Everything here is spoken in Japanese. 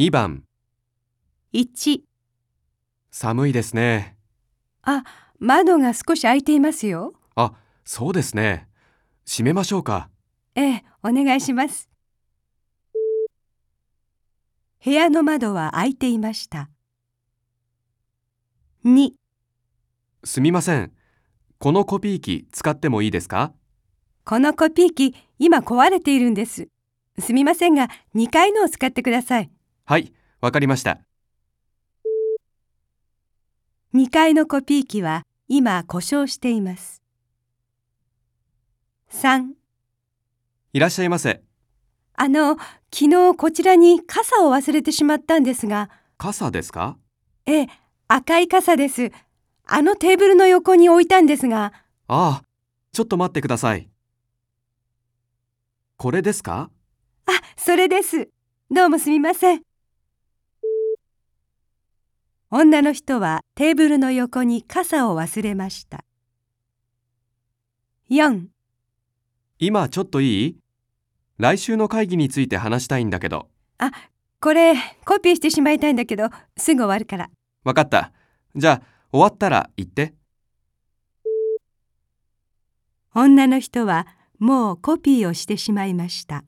2番、1、寒いですね。あ、窓が少し開いていますよ。あ、そうですね。閉めましょうか。ええ、お願いします。部屋の窓は開いていました。2、すみません。このコピー機使ってもいいですか？このコピー機、今壊れているんです。すみませんが、2階のを使ってください。はい、わかりました。2階のコピー機は今故障しています。3、いらっしゃいませ。あの、昨日こちらに傘を忘れてしまったんですが、傘ですか？ええ、赤い傘です。あのテーブルの横に置いたんですが、ああ、ちょっと待ってください。これですか？あ、それです。どうもすみません。女の人はテーブルの横に傘を忘れました。4、今ちょっといい？来週の会議について話したいんだけど。あ、これコピーしてしまいたいんだけど、すぐ終わるから。わかった。じゃあ、終わったら言って。女の人はもうコピーをしてしまいました。